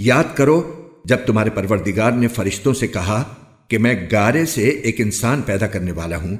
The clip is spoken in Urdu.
یاد کرو، جب تمہارے پروردگار نے فرشتوں سے کہا کہ میں گارے سے ایک انسان پیدا کرنے والا ہوں